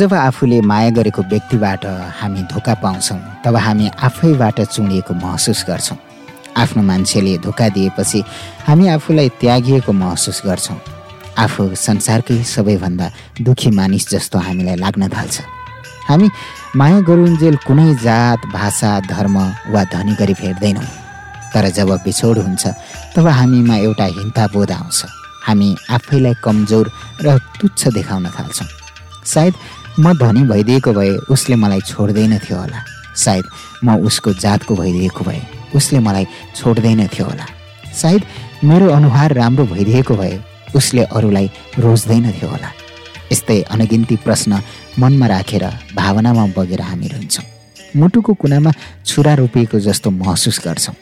जब आफूले माया गरेको व्यक्तिबाट हामी धोका पाउँछौँ तब हामी आफैबाट चुडिएको महसुस गर्छौँ। आफ्नो मान्छेले धोका दिएपछि हामी आफूलाई त्यागिएको महसुस गर्छौँ। आफू संसारकै सबैभन्दा दुखी मानिस जस्तो हामीलाई लाग्न थाल्छ। हामी माया गरुन्जेल कुनै जात भाषा धर्म वा धनी गरी भेट्दैनौँ तर जब बिछोड हुन्छ तब हामीमा एउटा हिंताबोध आउँछ। हामी आफैलाई कमजोर र तुच्छ देखाउन थाल्छौँ। सायद म धनी भइदिएको भए उसले मलाई छोड्दैन थियो होला। सायद म उसको जातको भइदिएको भए उसले मलाई छोड्दैन थियो होला। सायद मेरो अनुहार राम्रो भइदिएको भए उसले अरूलाई रोज्दैन थियो होला। यस्तै अनगिन्ती प्रश्न मनमा राखेर भावनामा बगेर हामी रहन्छौँ मुटुको कुनामा छुरा रोपिएको जस्तो महसुस गर्छौँ।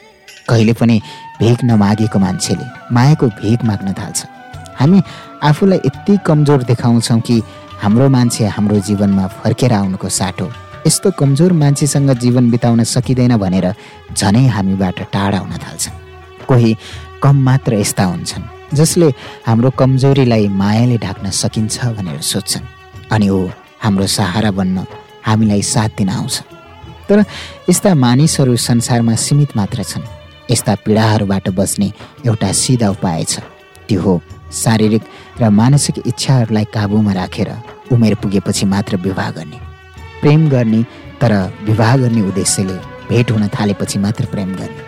कहिले पनि भिख नमागेको मान्छेले मायाको भिख माग्न थाल्छ। हामी आफूलाई यति कमजोर देखाउँछौँ कि हाम्रो मान्छे हाम्रो जीवनमा फर्केर आउनुको साटो। यस्तो कमजोर मान्छेसँग जीवन बिताउन सकिँदैन भनेर झनै हामीबाट टाढा हुन थाल्छ कोही कम मात्र यस्ता हुन्छन् जसले हाम्रो कमजोरीलाई मायाले ढाक्न सकिन्छ भनेर सोध्छन्। अनि ऊ हाम्रो सहारा बन्न हामीलाई साथ दिन आउँछ। तर यस्ता मानिसहरू संसारमा सीमित मात्र छन्। यस्ता पीडाहरूबाट बच्ने एउटा सिधा उपाय छ। त्यो हो शारीरिक र मानसिक इच्छाहरूलाई काबुमा राखेर उमेर पुगेपछि मात्र विवाह गर्ने। प्रेम गर्ने तर विवाह गर्ने उद्देश्यले भेट हुन थालेपछि मात्र प्रेम गर्ने।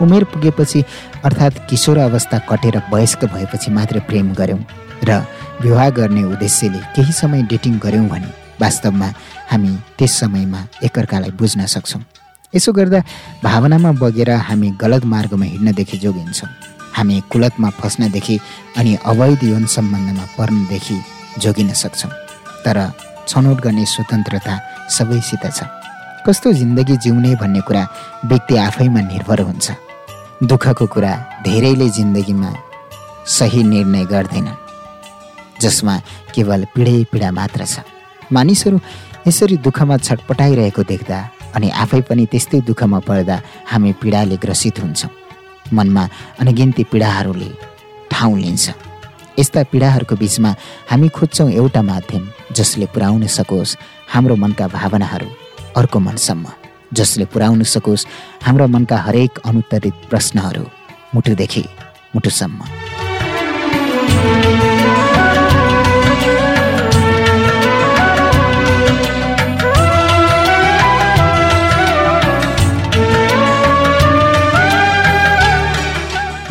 उमेर पुगेपछि अर्थात् किशोर अवस्था कटेर वयस्क भएपछि मात्र प्रेम गऱ्यौँ र विवाह गर्ने उद्देश्यले केही समय डेटिङ गऱ्यौँ भने वास्तवमा हामी त्यस समयमा एकअर्कालाई बुझ्न सक्छौँ। यसो गर्दा भावनामा बगेर हामी गलत मार्गमा हिँड्नदेखि जोगिन्छौँ। हामी कुलतमा फस्नदेखि अनि अवैध यौन सम्बन्धमा पर्नदेखि जोगिन सक्छौँ। तर छनौट गर्ने स्वतन्त्रता सबैसित छ। कस्तो जिन्दगी जिउने भन्ने कुरा व्यक्ति आफैमा निर्भर हुन्छ। दुःखको कुरा धेरैले जिन्दगीमा सही निर्णय गर्दैनन् जसमा केवल पीडै पीडा मात्र छ। मानिसहरू यसरी दुःखमा छटपटाइरहेको देख्दा अनि आफै पनि त्यस्तै दुःखमा पर्दा हामी पीडाले ग्रसित हुन्छौँ। मनमा अनगिन्ती पीडाहरूले ठाउँ लिन्छ। यस्ता पीडाहरूको बिचमा हामी खोज्छौँ एउटा माध्यम जसले पुर्याउन सकोस् हाम्रो मनका भावनाहरू अर्को मनसम्म। जसले पुर्याउन सकोस् हाम्रो मनका हरेक अनुत्तरित प्रश्नहरू मुटुदेखि मुटुसम्म।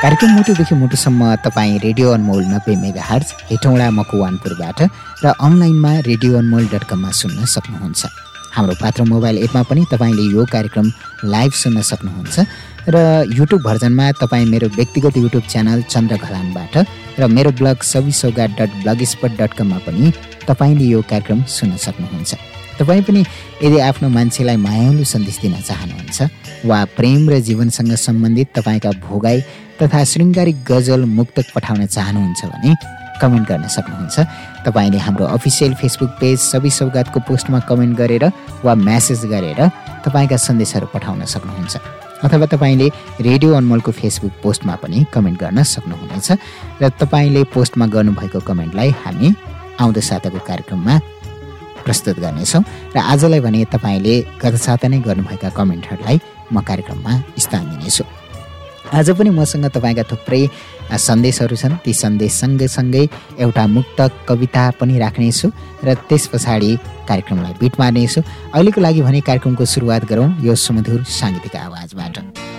कार्यक्रम मुटुदेखि मुटुसम्म तपाईँ रेडियो अनमोल नब्बे मेगा हर्च हेटौँडा मकुवानपुरबाट र अनलाइनमा रेडियो अनमोल डट कममा सुन्न सक्नुहुन्छ। हाम्रो पात्र मोबाइल एपमा पनि तपाईँले यो कार्यक्रम लाइभ सुन्न सक्नुहुन्छ र युट्युब भर्जनमा तपाईँ मेरो व्यक्तिगत युट्युब च्यानल चन्द्र घलानबाट र मेरो blog Sabi Saugat dot blogspot dot कममा पनि तपाईँले यो कार्यक्रम सुन्न सक्नुहुन्छ। तपाईँ पनि यदि आफ्नो मान्छेलाई मायालु सन्देश दिन चाहनुहुन्छ वा प्रेम र जीवनसँग सम्बन्धित तपाईँका भोगाई तथा शृङ्गारिक गजल मुक्तक पठाउन चाहनुहुन्छ भने कमेन्ट गर्न सक्नुहुन्छ। तपाईँले हाम्रो अफिसियल फेसबुक पेज सबै सौगातको पोस्टमा कमेन्ट गरेर वा म्यासेज गरेर तपाईँका सन्देशहरू पठाउन सक्नुहुन्छ। अथवा तपाईँले रेडियो अनमोलको फेसबुक पोस्टमा पनि कमेन्ट गर्न सक्नुहुनेछ र तपाईँले पोस्टमा गर्नुभएको कमेन्टलाई हामी आउँदो साताको कार्यक्रममा प्रस्तुत गर्नेछौँ र आजलाई भने तपाईँले गत साता नै गर्नुभएका कमेन्टहरूलाई म कार्यक्रममा स्थान दिनेछु। आज पनि मसँग तपाईँका थुप्रै सन्देशहरू छन्। ती सन्देश सँगसँगै एउटा मुक्त कविता पनि राख्नेछु र त्यस पछाडि कार्यक्रमलाई बिट मार्नेछु। अहिलेको लागि भने कार्यक्रमको सुरुवात गरौँ। यो सुमधुर साङ्गीतिक आवाजबाट।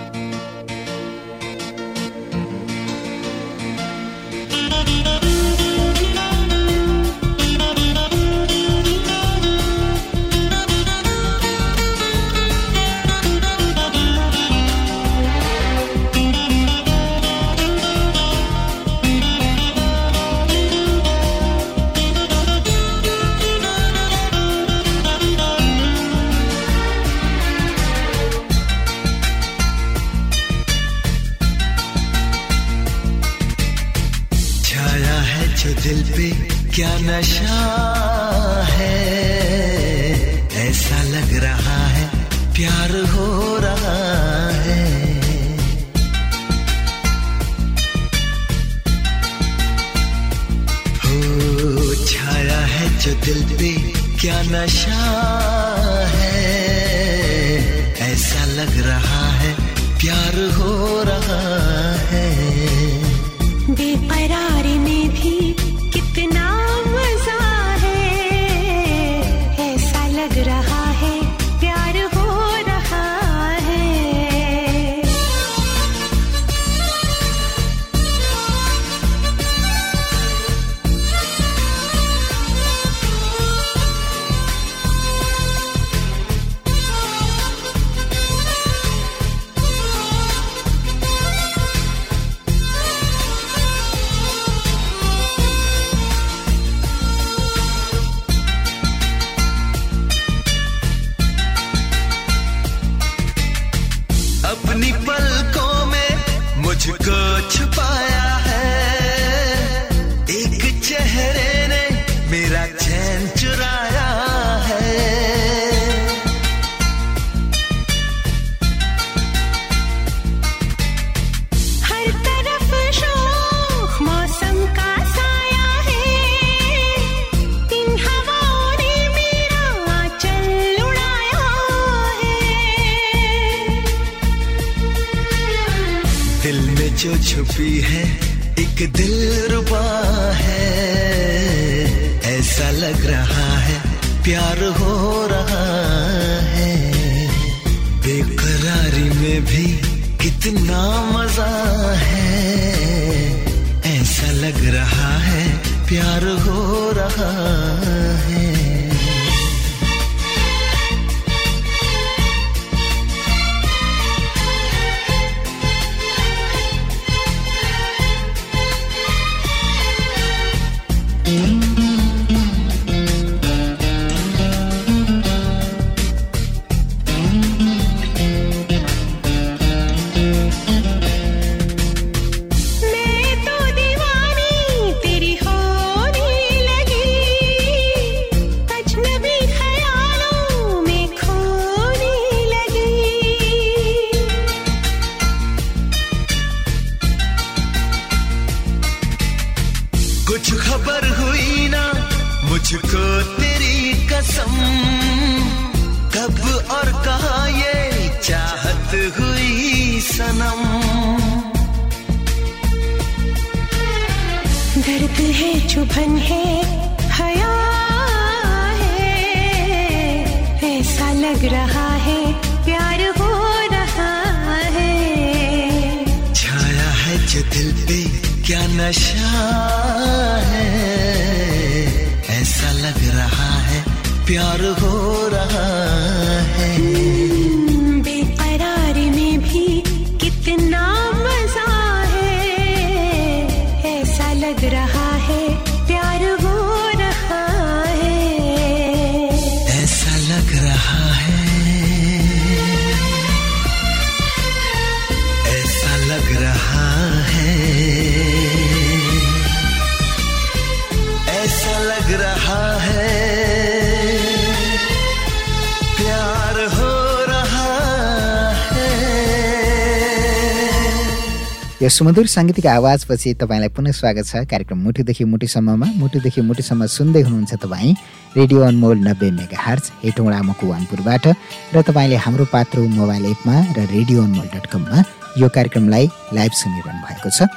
यो सुमधुर साङ्गीतिक आवाजपछि तपाईँलाई पुनः स्वागत छ कार्यक्रम मुटुदेखि मुटुसम्ममा। मुटुदेखि मुटुसम्म सुन्दै हुनुहुन्छ तपाईँ रेडियो अनमोल नब्बे मेगा हार्च हेटौँडा मकुवानपुरबाट। र तपाईँले हाम्रो पात्रो मोबाइल एपमा र रेडियो अनमोल डट कममा यो कार्यक्रमलाई लाइभ सुनिरहनु भएको छ।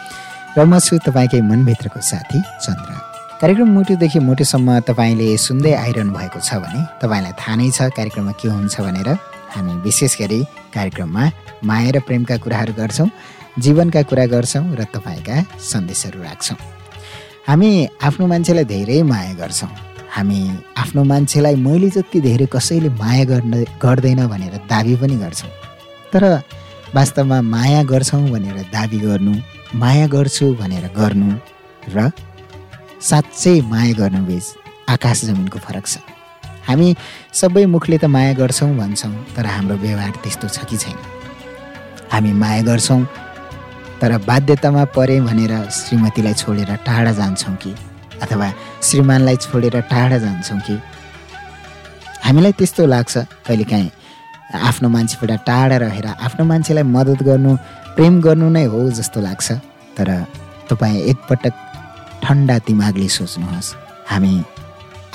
र म छु तपाईँकै मनभित्रको साथी चन्द्र। कार्यक्रम मुटुदेखि मुटुसम्म तपाईँले सुन्दै आइरहनु भएको छ भने तपाईँलाई थाहा नै छ कार्यक्रममा के हुन्छ भनेर। हामी विशेष गरी कार्यक्रममा माया र प्रेमका कुराहरू गर्छौँ। जीवनका कुरा गर्छौँ र तपाईँका सन्देशहरू राख्छौँ। हामी आफ्नो मान्छेलाई धेरै माया गर्छौँ। हामी आफ्नो मान्छेलाई मैले जति धेरै कसैले माया गर्न गर्दैन भनेर दाबी पनि गर्छौँ। तर वास्तवमा माया गर्छौँ भनेर दाबी गर्नु माया गर्छु भनेर गर्नु र साँच्चै माया गर्नु बिच आकाश जमिनको फरक छ। हामी सबै मुखले त माया गर्छौँ भन्छौँ तर हाम्रो व्यवहार त्यस्तो छ कि छैन। हामी माया गर्छौँ तर बाध्यतामा परे भनेर श्रीमतीलाई छोडेर टाढा जान्छौँ कि? अथवा श्रीमानलाई छोडेर टाढा जान्छौँ कि? हामीलाई त्यस्तो लाग्छ कहिलेकाहीँ। आफ्नो मान्छेबाट टाढा रहेर आफ्नो मान्छेलाई मद्दत गर्नु प्रेम गर्नु नै हो जस्तो लाग्छ। तर तपाईँ एकपटक ठन्डा दिमागले सोच्नुहोस् हामी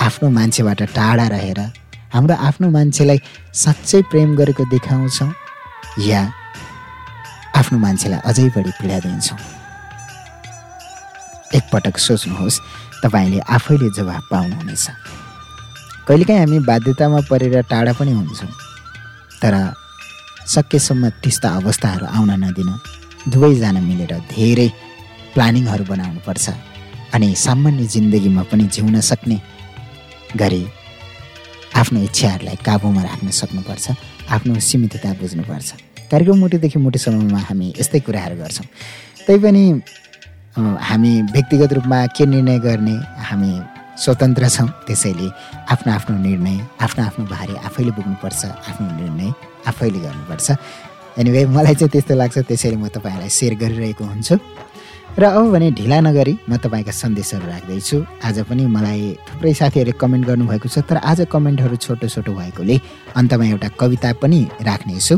आफ्नो मान्छेबाट टाढा रहेर हाम्रो आफ्नो मान्छेलाई साँच्चै प्रेम गरेको देखाउँछौँ या आफ्नो मान्छेलाई अझै बढी पीडा दिन्छौँ। एकपटक सोच्नुहोस् तपाईँले आफैले जवाब पाउनुहुनेछ। कहिलेकाहीँ हामी बाध्यतामा परेर टाढा पनि हुन्छौँ तर सकेसम्म त्यस्ता अवस्थाहरू आउन नदिन। दुवैजना मिलेर धेरै प्लानिङहरू बनाउनुपर्छ अनि सामान्य जिन्दगीमा पनि जिउन सक्ने गरी आफ्नो इच्छाहरूलाई काबुमा राख्न सक्नुपर्छ आफ्नो सीमितता बुझ्नुपर्छ। कार्यक्रम मुटुदेखि मुटुसम्ममा हामी यस्तै कुराहरू गर्छौँ। तैपनि हामी व्यक्तिगत रूपमा के निर्णय गर्ने हामी स्वतन्त्र छौँ त्यसैले आफ्नो आफ्नो निर्णय आफ्नो आफ्नो भारी आफैले बोक्नुपर्छ आफ्नो निर्णय आफैले गर्नुपर्छ। एनिवे मलाई चाहिँ त्यस्तो लाग्छ त्यसैले म तपाईँहरूलाई सेयर गरिरहेको हुन्छु। र अब भने ढिला नगरी म तपाईँका सन्देशहरू राख्दैछु। आज पनि मलाई थुप्रै साथीहरूले कमेन्ट गर्नुभएको छ तर आज कमेन्टहरू छोटो छोटो भएकोले अन्तमा एउटा कविता पनि राख्नेछु।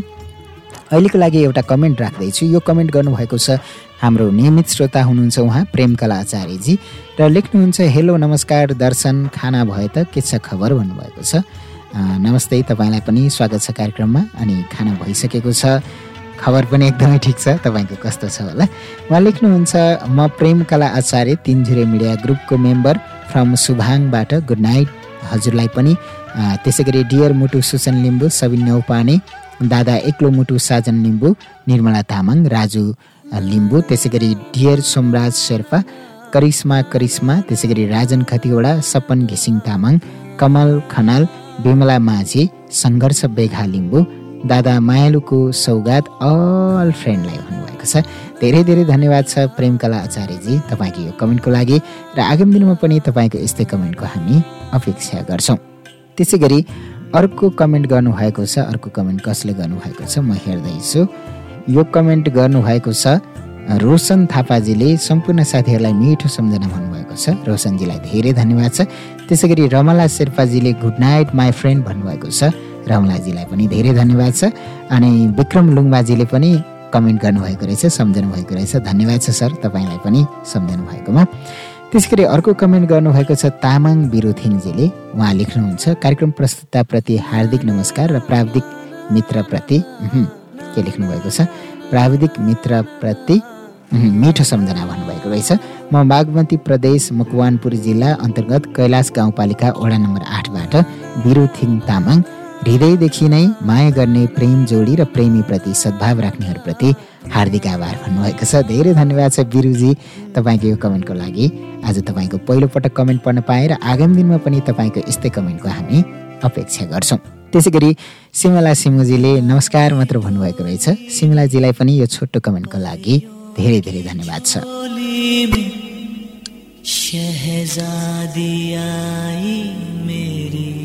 अहिलेको लागि एउटा कमेन्ट राख्दैछु। यो कमेन्ट गर्नुभएको छ हाम्रो नियमित श्रोता हुनुहुन्छ उहाँ प्रेमकला आचार्यजी र लेख्नुहुन्छ हेलो नमस्कार दर्शन खाना भए त के छ खबर? भन्नुभएको छ। नमस्ते तपाईँलाई पनि स्वागत छ कार्यक्रममा अनि खाना भइसकेको छ। खबर पनि एकदमै ठिक छ तपाईँको कस्तो छ होला? उहाँ लेख्नुहुन्छ म प्रेमकला आचार्य तिनझुरे मिडिया ग्रुपको मेम्बर फ्रम सुभाङबाट गुड नाइट हजुरलाई पनि। त्यसै गरी डियर मुटु सुसन लिम्बू सबिन न्यौपाने दादा एक्लो मुटु साजन लिम्बू निर्मला तामाङ राजु लिम्बू त्यसै गरी डियर सोमराज शेर्पा करिश्मा करिश्मा त्यसै गरी राजन खतिवडा सपन घिसिङ तामाङ कमल खनाल विमला माझी सङ्घर्ष बेघा लिम्बू दादा मायालुको सौगात अल फ्रेन्डलाई भन्नुभएको छ। धेरै धेरै धन्यवाद छ प्रेमकला आचार्यजी तपाईँको यो कमेन्टको लागि र आगामी दिनमा पनि तपाईँको यस्तै कमेन्टको हामी अपेक्षा गर्छौँ। त्यसै गरी अर्को कमेन्ट गर्नुभएको छ अर्को कमेन्ट कसले गर्नुभएको छ म हेर्दैछु। यो कमेन्ट गर्नुभएको छ रोशन थापाजीले सम्पूर्ण साथीहरूलाई मिठो सम्झना भन्नुभएको छ। रोशनजीलाई धेरै धन्यवाद छ। त्यसै गरी रमला शेर्पाजीले गुड नाइट माई फ्रेन्ड भन्नुभएको छ। रमलाजीलाई पनि धेरै धन्यवाद छ। अनि विक्रम लुङबाजीले पनि कमेन्ट गर्नुभएको रहेछ सम्झनु भएको रहेछ। धन्यवाद छ सर। तपाईँलाई पनि सम्झनु भएकोमा त्यसै गरी अर्को कमेन्ट गर्नुभएको छ तामाङ बिरुथिङजीले उहाँ लेख्नुहुन्छ कार्यक्रम प्रस्तुताप्रति हार्दिक नमस्कार र प्राविधिक मित्रप्रति के लेख्नुभएको छ? प्राविधिक मित्रप्रति मिठो सम्झना भन्नुभएको रहेछ। म बागमती प्रदेश मकवानपुर जिल्ला अन्तर्गत कैलाश गाउँपालिका वडा नम्बर आठबाट बिरु थिङ तामाङ। हृदयदेखि नै माया गर्ने प्रेम जोडी र प्रेमीप्रति सद्भाव राख्नेहरूप्रति हार्दिक आभार भन्नुभएको छ। धेरै धन्यवाद छ बिरुजी तपाईँको यो कमेन्टको लागि। आज तपाईँको पहिलोपटक कमेन्ट पढ्न पाएँ र आगामी दिनमा पनि तपाईँको यस्तै कमेन्टको हामी अपेक्षा गर्छौँ। त्यसै गरी सिमला सिमुजीले नमस्कार मात्र भन्नुभएको रहेछ। सिमलाजीलाई पनि यो छोटो कमेन्टको लागि धेरै धेरै धन्यवाद छ। शहजादी आई मेरी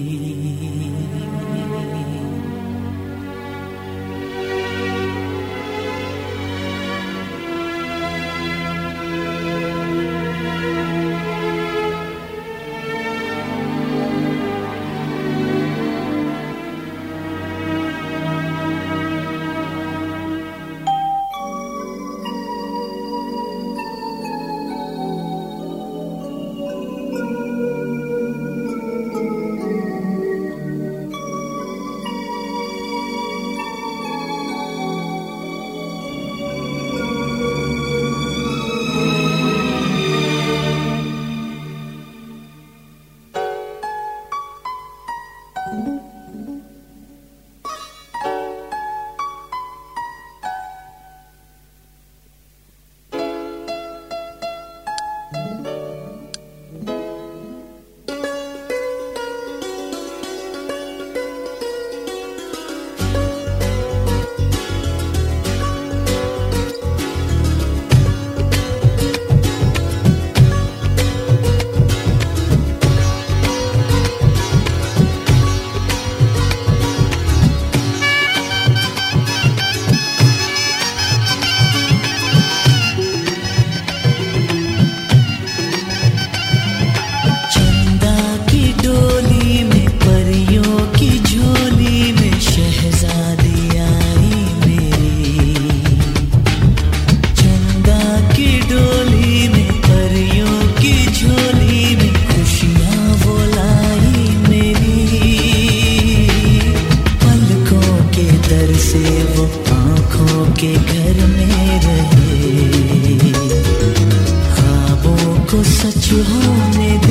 होने दे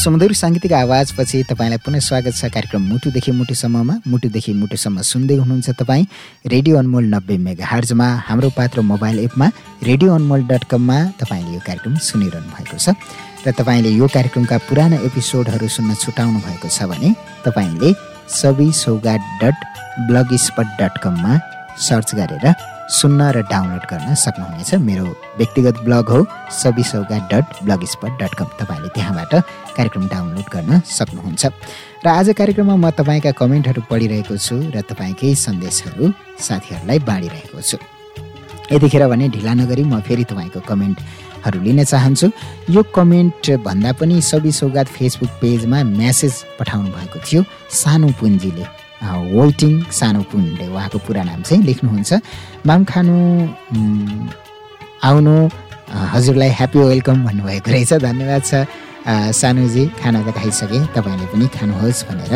सुमधुर साङ्गीतिक आवाजपछि तपाईँलाई पुनः स्वागत छ कार्यक्रम मुटुदेखि मुटुसम्ममा। मुटुदेखि मुटुसम्म सुन्दै हुनुहुन्छ तपाईँ। रेडियो अनमोल नब्बे मेगा हार्जमा हाम्रो पात्र मोबाइल एपमा रेडियो अनमोल डट कममा तपाईँले यो कार्यक्रम सुनिरहनु भएको छ। र तपाईँले यो कार्यक्रमका पुराना एपिसोडहरू सुन्न छुटाउनु भएको छ भने तपाईँले Sabi Saugat dot blogspot dot कममा सर्च गरेर सुन्न र डाउनलोड गर्न सक्नुहुनेछ। मेरो व्यक्तिगत ब्लग हो Sabi Saugat dot blogspot dot com तपाईँले त्यहाँबाट कार्यक्रम डाउनलोड गर्न सक्नुहुन्छ। र आज कार्यक्रममा म तपाईँका कमेन्टहरू पढिरहेको छु र तपाईँकै सन्देशहरू साथीहरूलाई बाँडिरहेको छु। यतिखेर भने ढिला नगरी म फेरि तपाईँको कमेन्टहरू लिन चाहन्छु। यो कमेन्ट भन्दा पनि सौगात फेसबुक पेजमा म्यासेज पठाउनु भएको थियो। सानो पुन्जीले वेटिङ सानो पुन्डे उहाँको पुरा नाम चाहिँ लेख्नुहुन्छ। माम खानु आउनु हजुरलाई ह्याप्पी वेलकम भन्नुभएको रहेछ। धन्यवाद छ। सानुजी खाना त खाइसकेँ तपाईँले पनि खानुहोस् भनेर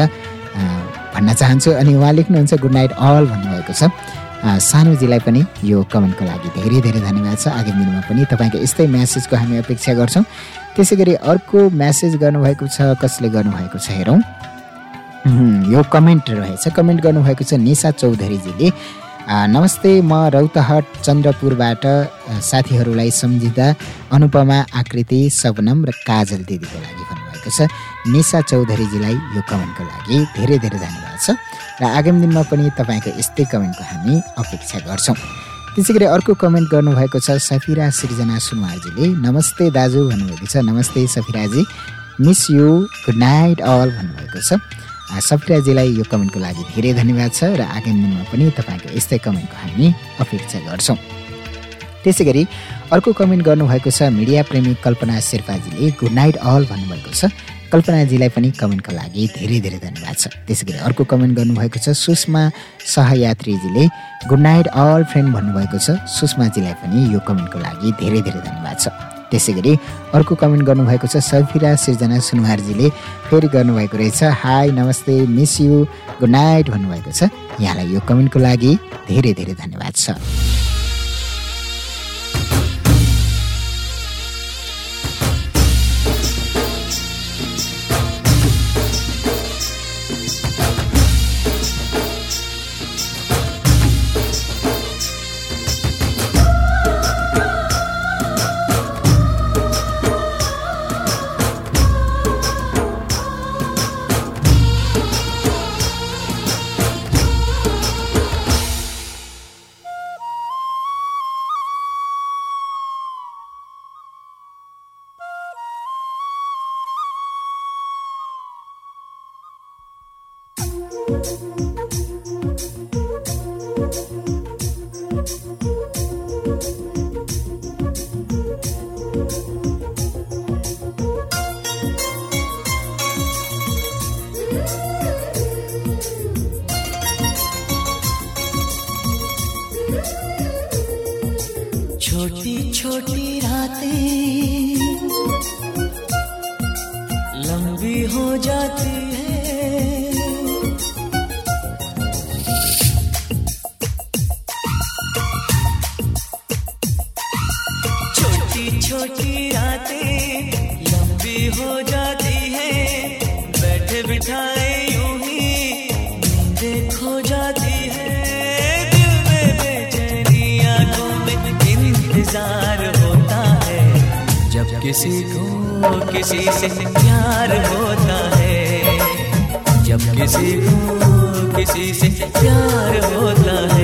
भन्न चाहन्छु। अनि उहाँ लेख्नुहुन्छ गुड नाइट अल भन्नुभएको छ। सानुजीलाई पनि यो कमेन्टको लागि धेरै धेरै धन्यवाद छ। आगामी दिनमा पनि तपाईँको यस्तै म्यासेजको हामी अपेक्षा गर्छौँ। त्यसै गरी अर्को म्यासेज गर्नुभएको छ कसले गर्नुभएको छ हेरौँ। यो कमेन्ट रहेछ। कमेन्ट गर्नुभएको छ निशा चौधरीजीले। नमस्ते म रौतहट चन्द्रपुरबाट साथीहरूलाई सम्झिँदा अनुपमा आकृति सबनम र काजल दिदीको लागि भन्नुभएको छ। निशा चौधरीजीलाई यो कमेन्टको लागि धेरै धेरै धन्यवाद छ। र आगामी दिनमा पनि तपाईँको यस्तै कमेन्टको हामी अपेक्षा गर्छौँ। त्यसै गरी अर्को कमेन्ट गर्नुभएको छ सफिरा सृजना सुनवारजीले नमस्ते दाजु भन्नुभएको छ। नमस्ते सफिराजी। Miss you. Good night all भन्नुभएको छ। सफिराजीलाई यो कमेन्टको लागि धेरै धन्यवाद छ र आगामी दिनमा पनि तपाईँको यस्तै कमेन्टको हामी अपेक्षा गर्छौँ। त्यसै गरी अर्को कमेन्ट गर्नुभएको छ मिडिया प्रेमी कल्पना शेर्पाजीले गुड नाइट अल भन्नुभएको छ। कल्पनाजीलाई पनि कमेन्टको लागि धेरै धेरै धन्यवाद छ। त्यसै गरी अर्को कमेन्ट गर्नुभएको छ सुषमा सहयात्रीजीले गुड नाइट अल फ्रेन्ड भन्नुभएको छ। सुषमाजीलाई पनि यो कमेन्टको लागि धेरै धेरै धन्यवाद छ। त्यसै गरी अर्को कमेन्ट गर्नुभएको छ सफिरा सिर्जना सुनवारजीले फेरि गर्नुभएको रहेछ। हाई नमस्ते मिस यु गुड नाइट भन्नुभएको छ। यहाँलाई यो कमेन्टको लागि धेरै धेरै धन्यवाद छ। किसी को, किसी से प्यार होता है। जब किसी को, किसी से प्यार होता है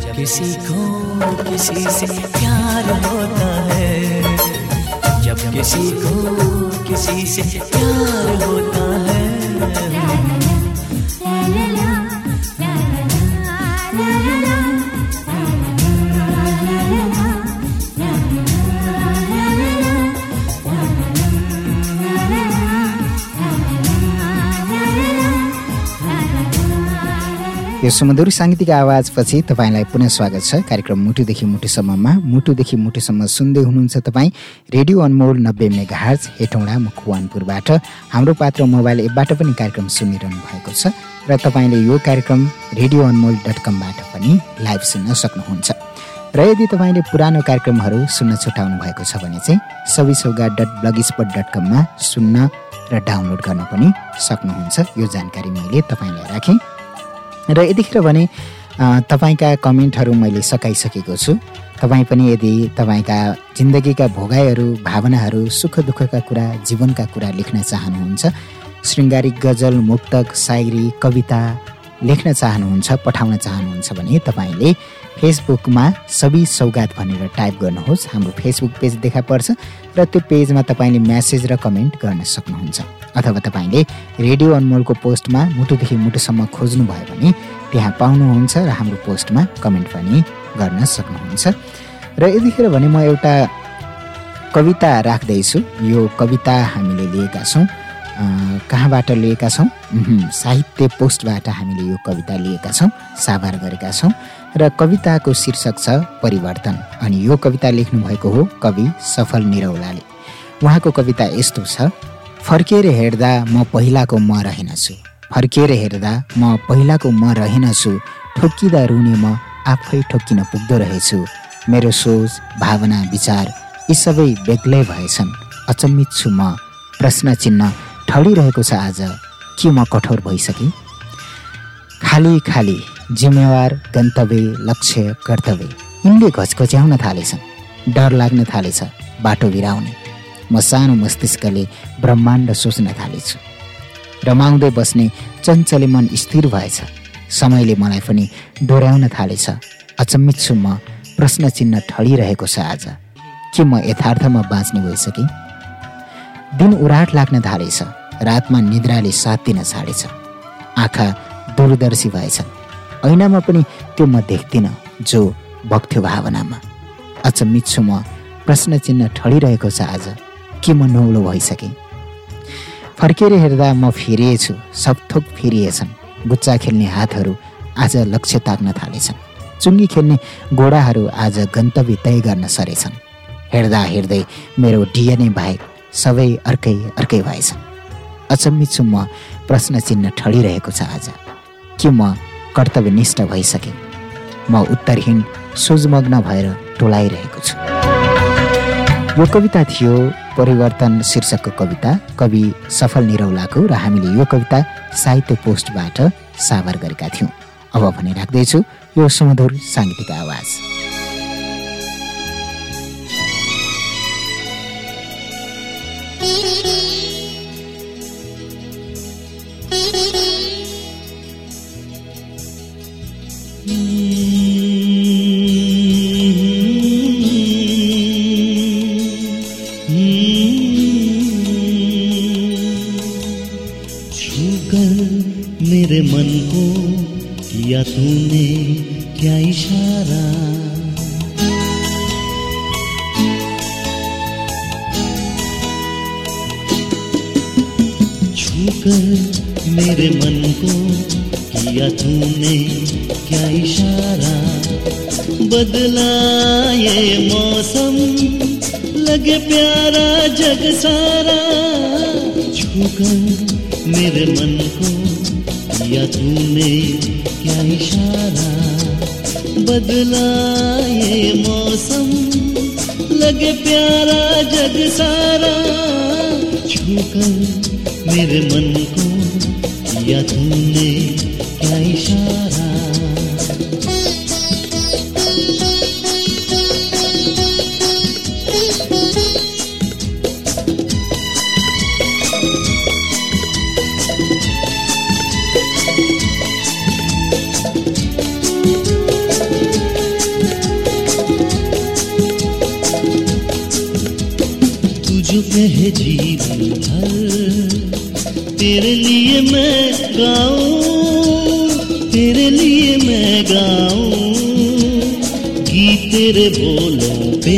जब किसी को किसी से प्यार होता है, जब किसी को किसी से प्यार होता है यो सुमधुर साङ्गीतिक आवाजपछि तपाईँलाई पुनः स्वागत छ। कार्यक्रम मुटुदेखि मुटुसम्ममा मुटुदेखि मुटुसम्म सुन्दै हुनुहुन्छ तपाईँ रेडियो अनमोल नब्बे मेगा हार्ज हेटौँडा मकवानपुरबाट। हाम्रो पात्र मोबाइल एपबाट पनि कार्यक्रम सुनिरहनु भएको छ र तपाईँले यो कार्यक्रम रेडियो अनमोल डट कमबाट पनि लाइभ सुन्न सक्नुहुन्छ। र यदि तपाईँले पुरानो कार्यक्रमहरू सुन्न छुटाउनु भएको छ भने चाहिँ Sabi Saugat dot blogspot dot कममा सुन्न र डाउनलोड गर्न पनि सक्नुहुन्छ। यो जानकारी मैले तपाईँलाई राखेँ। र यतिखेर भने तपाईँका कमेन्टहरू मैले सकाइसकेको छु। तपाईँ पनि यदि तपाईँका जिन्दगीका भोगाइहरू भावनाहरू सुख दुःखका कुरा जीवनका कुरा लेख्न चाहनुहुन्छ शृङ्गारिक गजल मुक्तक सायरी कविता लेख्न चाहनुहुन्छ पठाउन चाहनुहुन्छ भने तपाईँले फेसबुकमा सबै सौगात भनेर टाइप गर्नुहोस्। हाम्रो फेसबुक पेज देखा पर्छ र त्यो पेजमा तपाईँले म्यासेज र कमेन्ट गर्न सक्नुहुन्छ। अथवा तपाईँले रेडियो अनमोलको पोस्टमा मुटुदेखि मुटुसम्म खोज्नुभयो भने त्यहाँ पाउनुहुन्छ र हाम्रो पोस्टमा कमेन्ट पनि गर्न सक्नुहुन्छ। र यतिखेर भने म एउटा कविता राख्दैछु। यो कविता हामीले लिएका छौँ। कहाँबाट लिएका छौँ? साहित्य पोस्टबाट हामीले यो कविता लिएका छौँ साभार गरेका छौँ। र कविताको शीर्षक छ परिवर्तन। अनि यो कविता लेख्नुभएको हो कवि सफल निरौलाले। उहाँको कविता यस्तो छ। फर्किएर हेर्दा म पहिलाको म रहेनछु। फर्किएर हेर्दा म पहिलाको म रहेनछु। ठोक्किँदा रुने म आफै ठोक्किन पुग्दो रहेछु। मेरो सोच भावना विचार यी सबै बेग्लै भएछन्। अचम्मित छु म। प्रश्न चिन्ह ठडिरहेको छ आज। के म कठोर भइसकेँ? खाली खाली जिम्मेवार गन्तव्य लक्ष्य कर्तव्य यिनले घचघच्याउन थालेछन्। डर लाग्न थालेछ। बाटो बिराउने। म सानो मस्तिष्कले ब्रह्माण्ड सोच्न थालेछु। रमाउँदै बस्ने चञ्चले मन स्थिर भएछ। समयले मलाई पनि डोर्याउन थालेछ। अचम्मित छु म। प्रश्न चिन्ह ठडिरहेको छ आज। के म यथार्थमा बाँच्ने भइसकेँ? दिन उराट लाग्न थालेछ। रातमा निद्राले साथ दिन छाडेछ। आँखा दूरदर्शी भएछन् ऐनामा पनि त्यो म देख्दिनँ जो बग्थ्यो भावनामा। अचम्मित छु म। प्रश्न चिन्ह ठडिरहेको छ आज। के म नौलो भइसकेँ? फर्केर हेर्दा म फेरिएछु सब थोक फेरिएछन्। गुच्चा खेल्ने हातहरू आज लक्ष्य ताक्न थालेछन्। चुङ्गी खेल्ने गोडाहरू आज गन्तव्य तय गर्न सरेछन्। हेर्दा हेर्दै मेरो डिएनए बाहेक सबै अर्कै अर्कै भएछन्। अचम्मित छु म प्रश्न चिन्ह ठडिरहेको छ आज। के म कर्तव्यनिष्ठ भइसकेँ? म उत्तरहीन सोझमग्न भएर टोलाइरहेको छु। यो कविता थियो परिवर्तन शीर्षकको कविता कवि सफल निरौलाको र हामीले यो कविता साहित्य पोस्टबाट साभार गरेका थियौँ। अब भने राख्दैछु यो सुमधुर साङ्गीतिक आवाज। छूकर मेरे मन को किया तूने क्या इशारा? बदला ये मौसम, लगे प्यारा जग सारा। छूकर मेरे मन को किया तूने क्या इशारा? बदला ये मौसम, लगे प्यारा जग सारा। छूकर मेरे मन को किया तूने तेरे लिए मैं गाऊं, तेरे लिए मैं गाऊं। गीत तेरे बोलों पे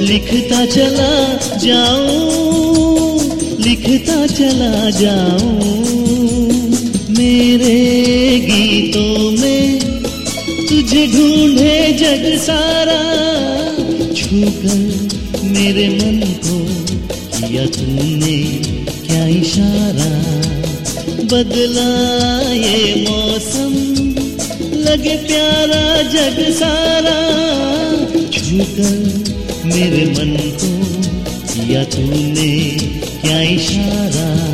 लिखता चला जाऊँ, लिखता चला जाऊँ। मेरे गीतों में तुझे ढूंढे जग सारा, छूकर मेरे मन को किया तूने क्या इशारा? बदला ये मौसम, लगे प्यारा जग सारा। झुकल मेरे मन को, या तूने क्या इशारा?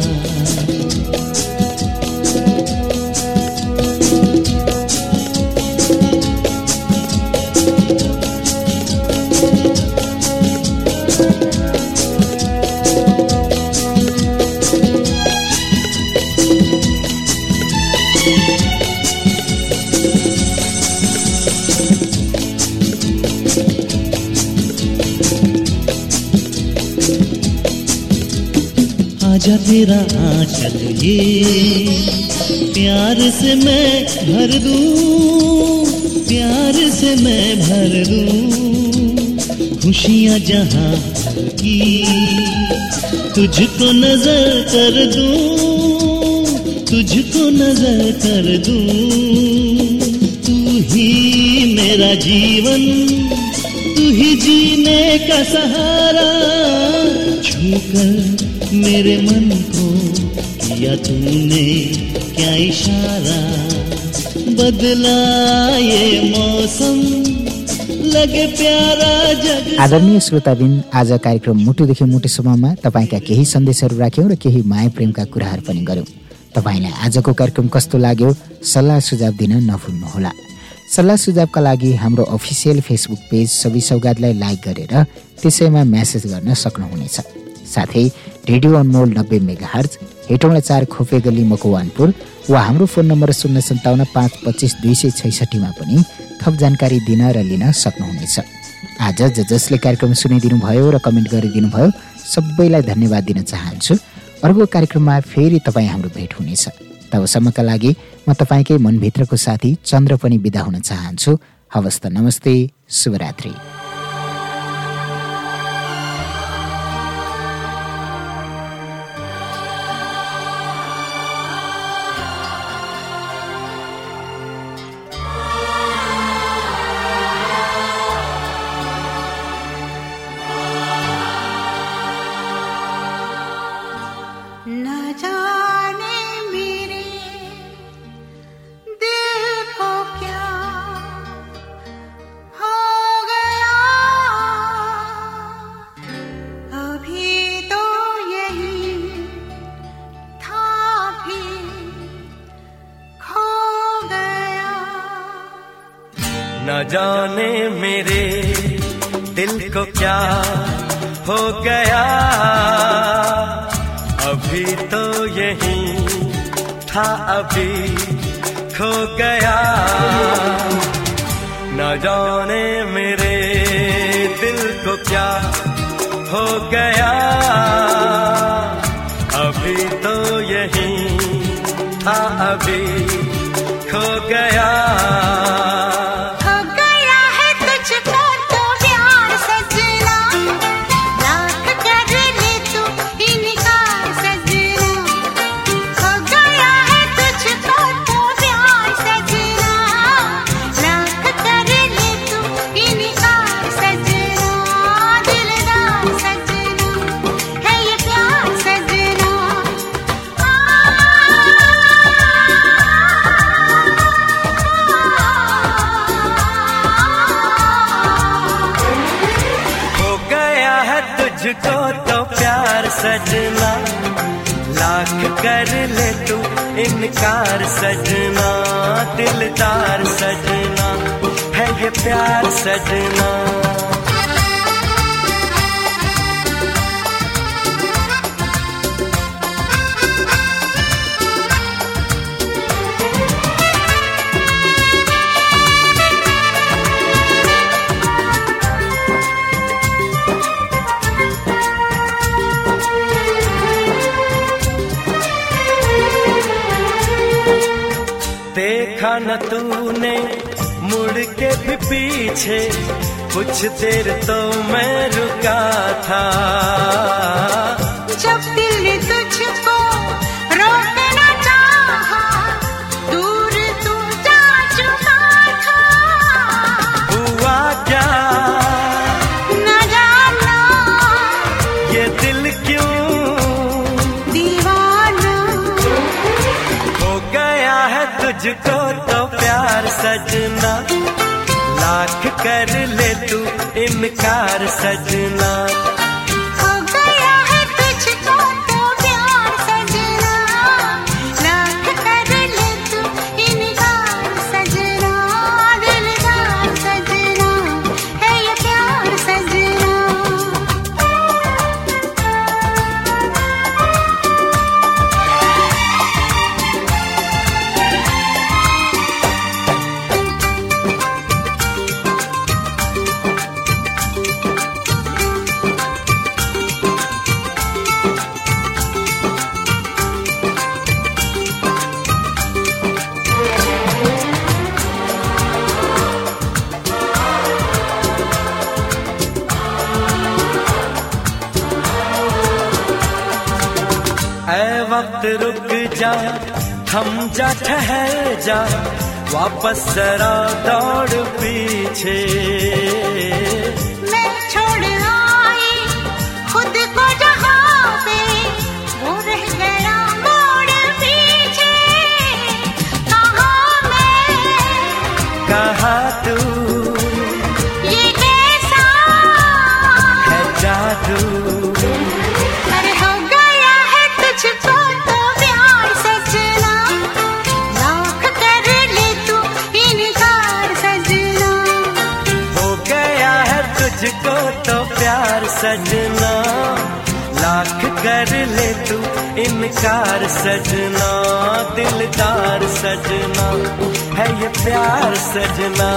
तेरा आंचल ये। प्यार से मैं भर दूँ, प्यार से मैं भर दूँ। खुशियाँ जहाँ की तुझको नज़र कर दूँ, तुझको नज़र कर दूँ। तू ही मेरा जीवन, तू ही जीने का सहारा, छूकर मेरे मन को किया तूने क्या इशारा? बदला ये मौसम आदरणीय श्रोताबिन आज कार्यक्रम मुटुदेखि मुटुसम्ममा तपाईँका केही सन्देशहरू राख्यौँ र केही माया प्रेमका कुराहरू पनि गऱ्यौँ। तपाईँलाई आजको कार्यक्रम कस्तो लाग्यो सल्लाह सुझाव दिन नभुल्नुहोला। सल्लाह सुझावका लागि हाम्रो अफिसियल फेसबुक पेज सबै सौगातलाई लाइक गरेर त्यसैमा म्यासेज गर्न सक्नुहुनेछ। साथै रेडियो अनमोल नब्बे मेगा मेगाहर्ज हेटौँडा चार खोपे गली मकवानपुर वा हाम्रो फोन नम्बर शून्य सन्ताउन्न पाँच पच्चिस दुई सय छैसठीमा पनि थप जानकारी दिन र लिन सक्नुहुनेछ। आज ज जसले कार्यक्रम सुनिदिनुभयो र कमेन्ट गरिदिनुभयो सबैलाई धन्यवाद दिन चाहन्छु। अर्को कार्यक्रममा फेरि तपाईँ हाम्रो भेट हुनेछ। तबसम्मका लागि म तपाईँकै मनभित्रको साथी चन्द्र पनि बिदा हुन चाहन्छु। हवस् त नमस्ते शुभरात्री। जाने मेरे दिल को क्या हो गया? अभी तो यही था, अभी खो गया। न जाने मेरे दिल को क्या हो गया? अभी तो यही था, अभी खो गया। सजना लाख कर ले तू इनकार सजना दिलदार सजना है ये प्यार सजना। ना तूने मुड़ के भी पीछे कुछ देर तो मैं रुका था। प्यार सजना। वापस जरा सजना लाख कर ले तू इनकार सजना दिलदार सजना है ये प्यार सजना।